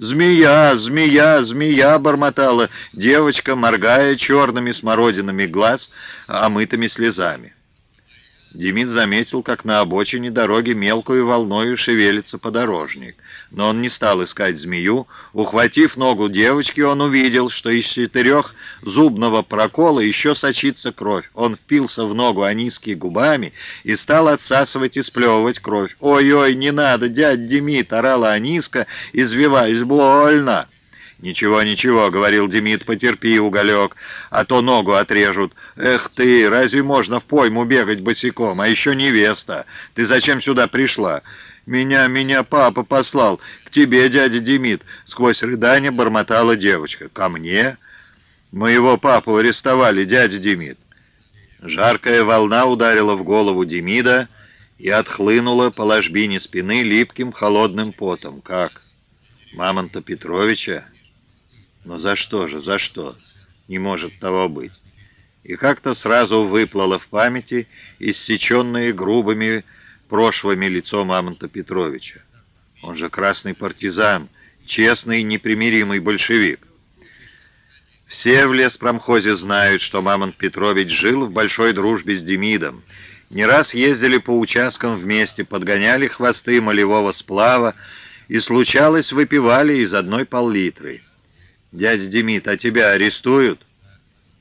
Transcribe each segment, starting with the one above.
«Змея, змея, змея!» — бормотала девочка, моргая черными смородинами глаз, омытыми слезами. Демид заметил, как на обочине дороги мелкую волною шевелится подорожник. Но он не стал искать змею. Ухватив ногу девочки, он увидел, что из четырех зубного прокола еще сочится кровь. Он впился в ногу Аниски губами и стал отсасывать и сплевывать кровь. «Ой-ой, не надо, дядь Демид!» — орала Аниска, извиваясь. «Больно!» «Ничего, ничего», — говорил Демид, — «потерпи, уголек, а то ногу отрежут. Эх ты, разве можно в пойму бегать босиком? А еще невеста. Ты зачем сюда пришла?» «Меня, меня папа послал. К тебе, дядя Демид», — сквозь рыдание бормотала девочка. «Ко мне?» «Моего папу арестовали, дядя Демид». Жаркая волна ударила в голову Демида и отхлынула по ложбине спины липким холодным потом. «Как? Мамонта Петровича?» Но за что же, за что? Не может того быть. И как-то сразу выплыло в памяти иссеченное грубыми прошлыми лицо Мамонта Петровича. Он же красный партизан, честный непримиримый большевик. Все в леспромхозе знают, что Мамонт Петрович жил в большой дружбе с Демидом. Не раз ездили по участкам вместе, подгоняли хвосты молевого сплава и, случалось, выпивали из одной пол-литры. «Дядя Демид, а тебя арестуют?»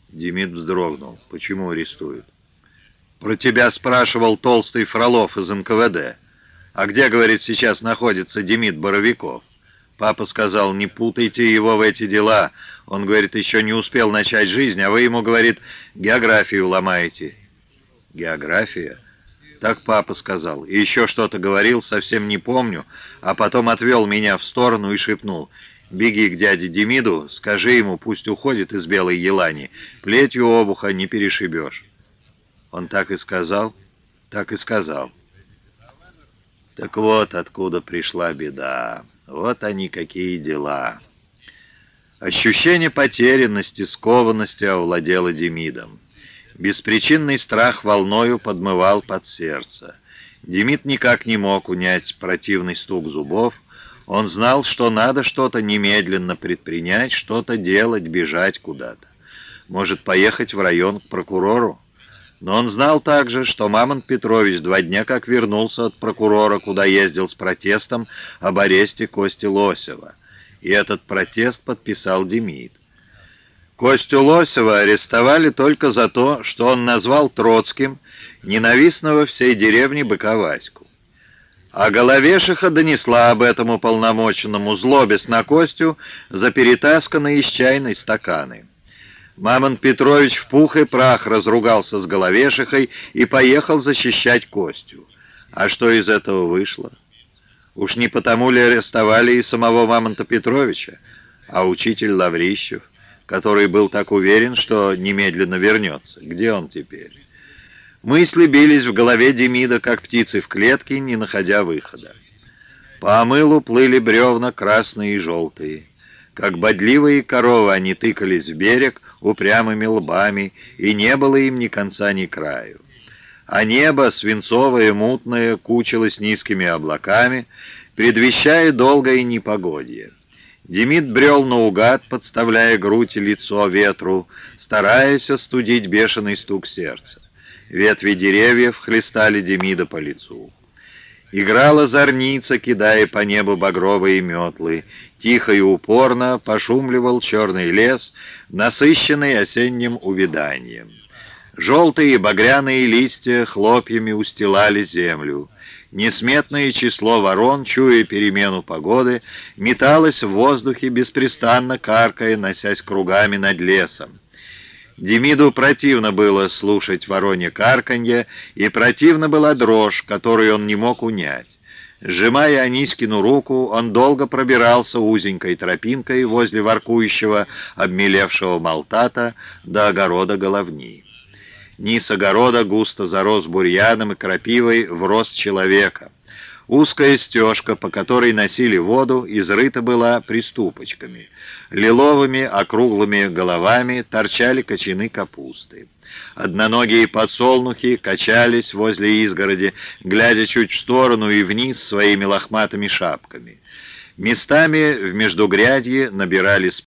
Демид вздрогнул. «Почему арестуют?» «Про тебя спрашивал толстый Фролов из НКВД. А где, говорит, сейчас находится Демид Боровиков?» Папа сказал, не путайте его в эти дела. Он, говорит, еще не успел начать жизнь, а вы ему, говорит, географию ломаете. География? Так папа сказал. И еще что-то говорил, совсем не помню, а потом отвел меня в сторону и шепнул. Беги к дяде Демиду, скажи ему, пусть уходит из Белой Елани. Плетью обуха не перешибешь. Он так и сказал? Так и сказал. Так вот откуда пришла беда. Вот они какие дела. Ощущение потерянности, скованности овладело Демидом. Беспричинный страх волною подмывал под сердце. Демид никак не мог унять противный стук зубов, он знал, что надо что-то немедленно предпринять, что-то делать, бежать куда-то. Может, поехать в район к прокурору? Но он знал также, что Мамонт Петрович два дня как вернулся от прокурора, куда ездил с протестом об аресте Кости Лосева. И этот протест подписал Демид. Костю Лосева арестовали только за то, что он назвал Троцким ненавистного всей деревни Быка. А Головешиха донесла об этом уполномоченному злобес на Костю за перетасканные из чайной стаканы. Мамон Петрович в пух и прах разругался с Головешихой и поехал защищать Костю. А что из этого вышло? Уж не потому ли арестовали и самого Мамонта Петровича, а учитель Лаврищев, который был так уверен, что немедленно вернется. Где он теперь? Мысли бились в голове Демида, как птицы в клетке, не находя выхода. По омылу плыли бревна красные и желтые. Как бодливые коровы они тыкались в берег упрямыми лбами, и не было им ни конца, ни краю. А небо, свинцовое, мутное, кучилось низкими облаками, предвещая долгое непогодье. Демид брел наугад, подставляя грудь и лицо ветру, стараясь остудить бешеный стук сердца. Ветви деревьев хлестали Демида по лицу. Играла зорница, кидая по небу багровые метлы. Тихо и упорно пошумливал черный лес, насыщенный осенним увиданием. Желтые багряные листья хлопьями устилали землю. Несметное число ворон, чуя перемену погоды, металось в воздухе, беспрестанно каркая, носясь кругами над лесом. Демиду противно было слушать воронье карканье, и противно была дрожь, которую он не мог унять. Сжимая Анискину руку, он долго пробирался узенькой тропинкой возле воркующего, обмелевшего молтата до огорода головни. Низ огорода густо зарос бурьяном и крапивой в рост человека. Узкая стежка, по которой носили воду, изрыта была приступочками. Лиловыми округлыми головами торчали кочаны капусты. Одноногие подсолнухи качались возле изгороди, глядя чуть в сторону и вниз своими лохматыми шапками. Местами в междугрядье набирались